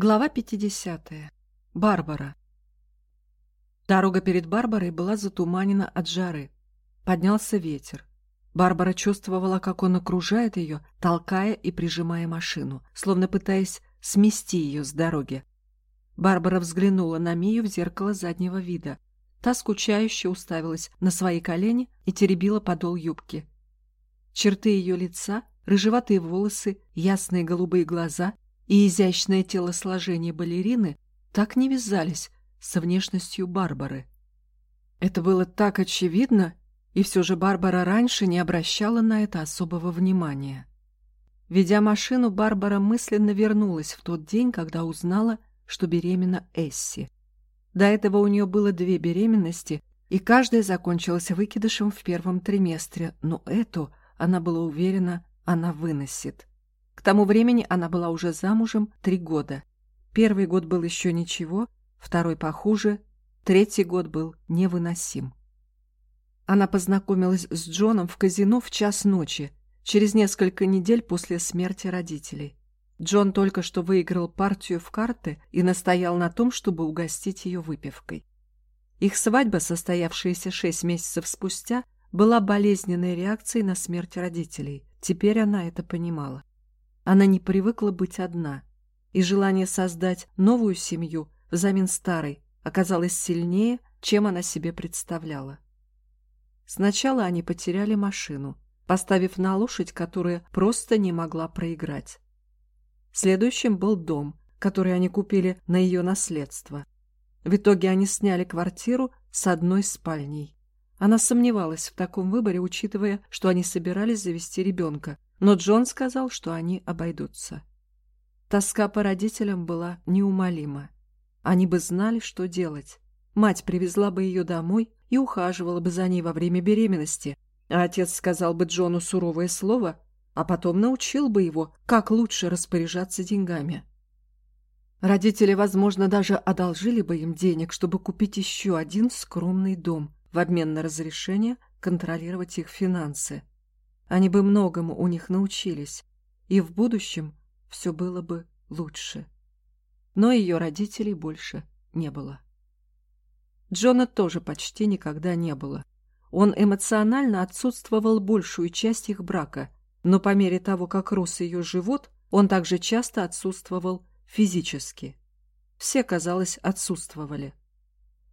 Глава 50. Барбара. Дорога перед Барбарой была затуманена от жары. Поднялся ветер. Барбара чувствовала, как он окружает ее, толкая и прижимая машину, словно пытаясь смести ее с дороги. Барбара взглянула на Мию в зеркало заднего вида. Та скучающе уставилась на свои колени и теребила подол юбки. Черты ее лица, рыжеватые волосы, ясные голубые глаза — и изящное телосложение балерины так не вязались со внешностью Барбары. Это было так очевидно, и все же Барбара раньше не обращала на это особого внимания. Ведя машину, Барбара мысленно вернулась в тот день, когда узнала, что беременна Эсси. До этого у нее было две беременности, и каждая закончилась выкидышем в первом триместре, но эту, она была уверена, она выносит. К тому времени она была уже замужем три года. Первый год был еще ничего, второй похуже, третий год был невыносим. Она познакомилась с Джоном в казино в час ночи, через несколько недель после смерти родителей. Джон только что выиграл партию в карты и настоял на том, чтобы угостить ее выпивкой. Их свадьба, состоявшаяся шесть месяцев спустя, была болезненной реакцией на смерть родителей. Теперь она это понимала. Она не привыкла быть одна, и желание создать новую семью взамен старой оказалось сильнее, чем она себе представляла. Сначала они потеряли машину, поставив на лошадь, которая просто не могла проиграть. Следующим был дом, который они купили на ее наследство. В итоге они сняли квартиру с одной спальней. Она сомневалась в таком выборе, учитывая, что они собирались завести ребенка, но Джон сказал, что они обойдутся. Тоска по родителям была неумолима. Они бы знали, что делать. Мать привезла бы ее домой и ухаживала бы за ней во время беременности, а отец сказал бы Джону суровое слово, а потом научил бы его, как лучше распоряжаться деньгами. Родители, возможно, даже одолжили бы им денег, чтобы купить еще один скромный дом в обмен на разрешение контролировать их финансы. Они бы многому у них научились, и в будущем все было бы лучше. Но ее родителей больше не было. Джона тоже почти никогда не было. Он эмоционально отсутствовал большую часть их брака, но по мере того, как рос ее живот, он также часто отсутствовал физически. Все, казалось, отсутствовали.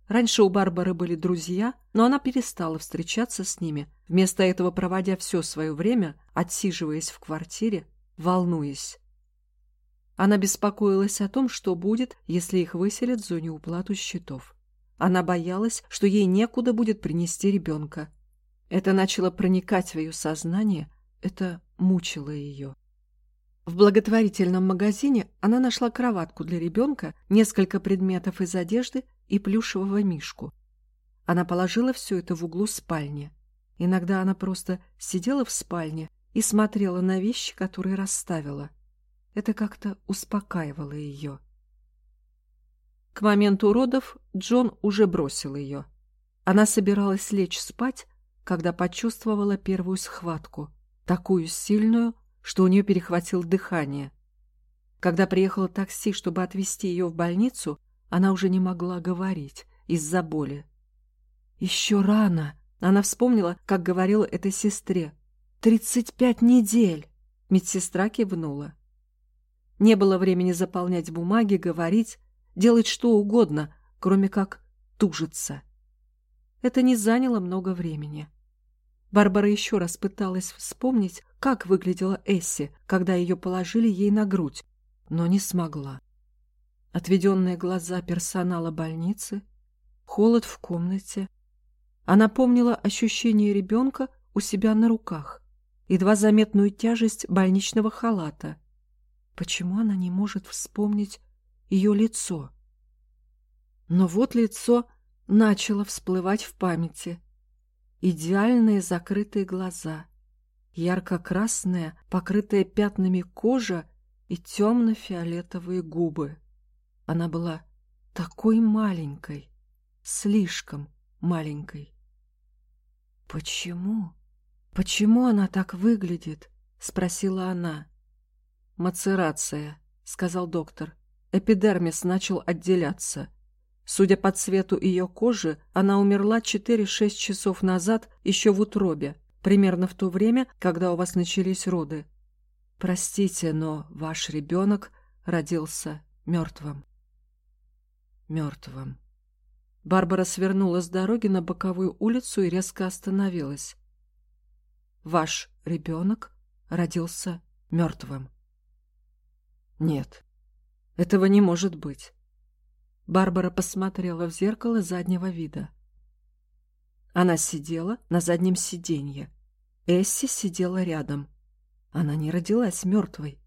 Раньше у Барбары были друзья, но она перестала встречаться с ними, вместо этого проводя все свое время, отсиживаясь в квартире, волнуясь. Она беспокоилась о том, что будет, если их выселят за неуплату счетов. Она боялась, что ей некуда будет принести ребенка. Это начало проникать в ее сознание, это мучило ее. В благотворительном магазине она нашла кроватку для ребенка, несколько предметов из одежды и плюшевого мишку. Она положила все это в углу спальни. Иногда она просто сидела в спальне и смотрела на вещи, которые расставила. Это как-то успокаивало ее. К моменту родов Джон уже бросил ее. Она собиралась лечь спать, когда почувствовала первую схватку, такую сильную, что у нее перехватило дыхание. Когда приехало такси, чтобы отвезти ее в больницу, она уже не могла говорить из-за боли. «Еще рано!» Она вспомнила, как говорила этой сестре. «Тридцать пять недель!» Медсестра кивнула. Не было времени заполнять бумаги, говорить, делать что угодно, кроме как тужиться. Это не заняло много времени. Барбара еще раз пыталась вспомнить, как выглядела Эсси, когда ее положили ей на грудь, но не смогла отведенные глаза персонала больницы, холод в комнате. Она помнила ощущение ребенка у себя на руках, едва заметную тяжесть больничного халата. Почему она не может вспомнить ее лицо? Но вот лицо начало всплывать в памяти. Идеальные закрытые глаза, ярко-красная, покрытая пятнами кожа и темно-фиолетовые губы. Она была такой маленькой, слишком маленькой. «Почему? Почему она так выглядит?» — спросила она. «Мацерация», — сказал доктор. эпидермис начал отделяться. Судя по цвету ее кожи, она умерла 4-6 часов назад еще в утробе, примерно в то время, когда у вас начались роды. Простите, но ваш ребенок родился мертвым. Мертвым. Барбара свернула с дороги на боковую улицу и резко остановилась. Ваш ребенок родился мертвым. Нет, этого не может быть. Барбара посмотрела в зеркало заднего вида. Она сидела на заднем сиденье. Эсси сидела рядом. Она не родилась мертвой.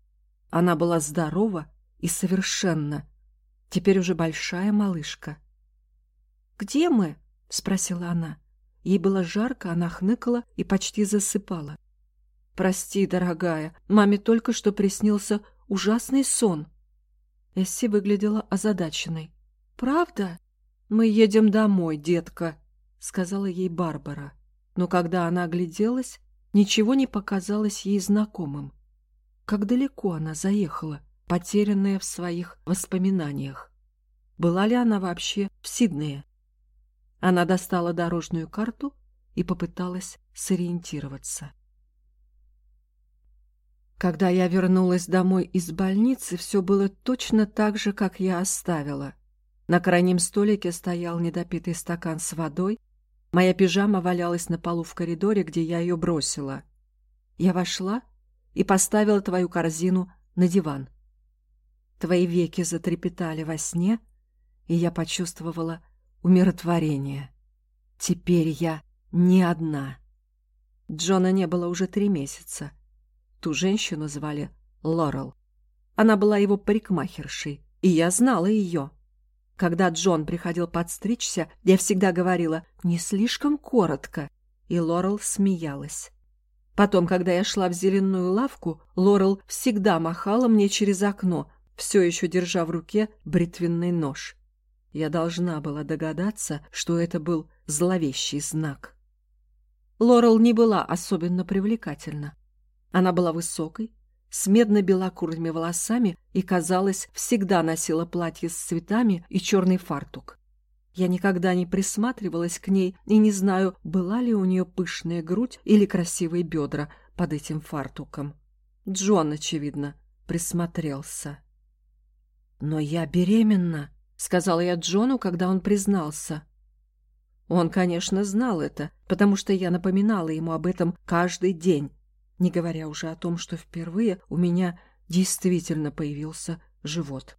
Она была здорова и совершенно. Теперь уже большая малышка. «Где мы?» — спросила она. Ей было жарко, она хныкала и почти засыпала. «Прости, дорогая, маме только что приснился ужасный сон». Эсси выглядела озадаченной. «Правда? Мы едем домой, детка», — сказала ей Барбара. Но когда она огляделась, ничего не показалось ей знакомым. Как далеко она заехала, потерянная в своих воспоминаниях. Была ли она вообще в Сиднее? Она достала дорожную карту и попыталась сориентироваться. Когда я вернулась домой из больницы, все было точно так же, как я оставила. На крайнем столике стоял недопитый стакан с водой. Моя пижама валялась на полу в коридоре, где я ее бросила. Я вошла и поставила твою корзину на диван. Твои веки затрепетали во сне, и я почувствовала умиротворение. Теперь я не одна. Джона не было уже три месяца. Ту женщину звали Лорел. Она была его парикмахершей, и я знала ее. Когда Джон приходил подстричься, я всегда говорила «не слишком коротко», и Лорел смеялась. Потом, когда я шла в зеленую лавку, Лорел всегда махала мне через окно, все еще держа в руке бритвенный нож. Я должна была догадаться, что это был зловещий знак. Лорел не была особенно привлекательна. Она была высокой, с медно-белокурыми волосами и, казалось, всегда носила платье с цветами и черный фартук. Я никогда не присматривалась к ней и не знаю, была ли у нее пышная грудь или красивые бедра под этим фартуком. Джон, очевидно, присмотрелся. «Но я беременна», — сказала я Джону, когда он признался. Он, конечно, знал это, потому что я напоминала ему об этом каждый день, не говоря уже о том, что впервые у меня действительно появился живот.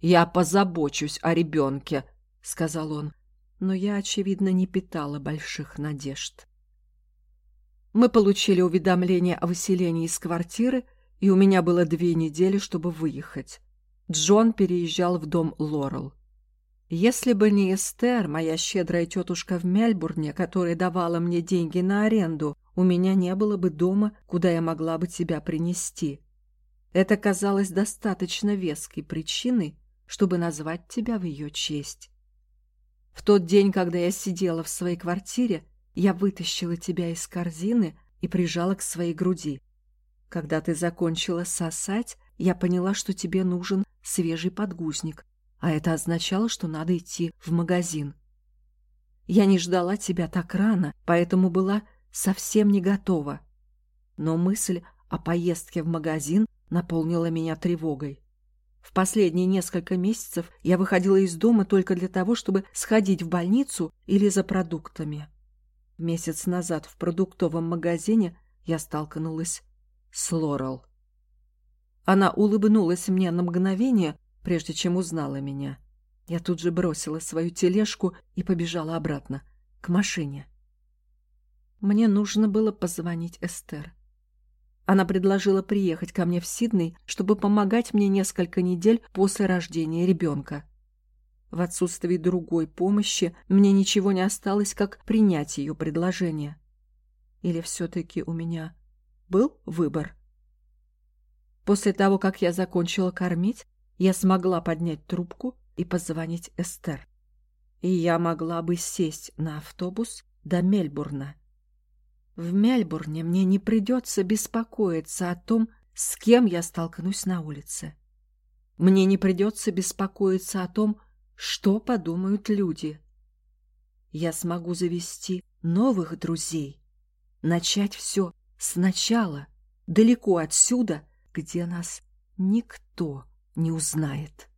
«Я позабочусь о ребенке», — сказал он, но я, очевидно, не питала больших надежд. Мы получили уведомление о выселении из квартиры, и у меня было две недели, чтобы выехать. Джон переезжал в дом Лорел. Если бы не Эстер, моя щедрая тетушка в Мельбурне, которая давала мне деньги на аренду, у меня не было бы дома, куда я могла бы тебя принести. Это казалось достаточно веской причиной, чтобы назвать тебя в ее честь. В тот день, когда я сидела в своей квартире, я вытащила тебя из корзины и прижала к своей груди. Когда ты закончила сосать, я поняла, что тебе нужен свежий подгузник, а это означало, что надо идти в магазин. Я не ждала тебя так рано, поэтому была совсем не готова. Но мысль о поездке в магазин наполнила меня тревогой. В последние несколько месяцев я выходила из дома только для того, чтобы сходить в больницу или за продуктами. Месяц назад в продуктовом магазине я столкнулась с Лорел. Она улыбнулась мне на мгновение, прежде чем узнала меня. Я тут же бросила свою тележку и побежала обратно, к машине. Мне нужно было позвонить Эстер. Она предложила приехать ко мне в Сидней, чтобы помогать мне несколько недель после рождения ребенка. В отсутствии другой помощи мне ничего не осталось, как принять ее предложение. Или все-таки у меня был выбор? После того, как я закончила кормить, я смогла поднять трубку и позвонить Эстер. И я могла бы сесть на автобус до Мельбурна в Мельбурне мне не придется беспокоиться о том, с кем я столкнусь на улице. Мне не придется беспокоиться о том, что подумают люди. Я смогу завести новых друзей, начать все сначала, далеко отсюда, где нас никто не узнает.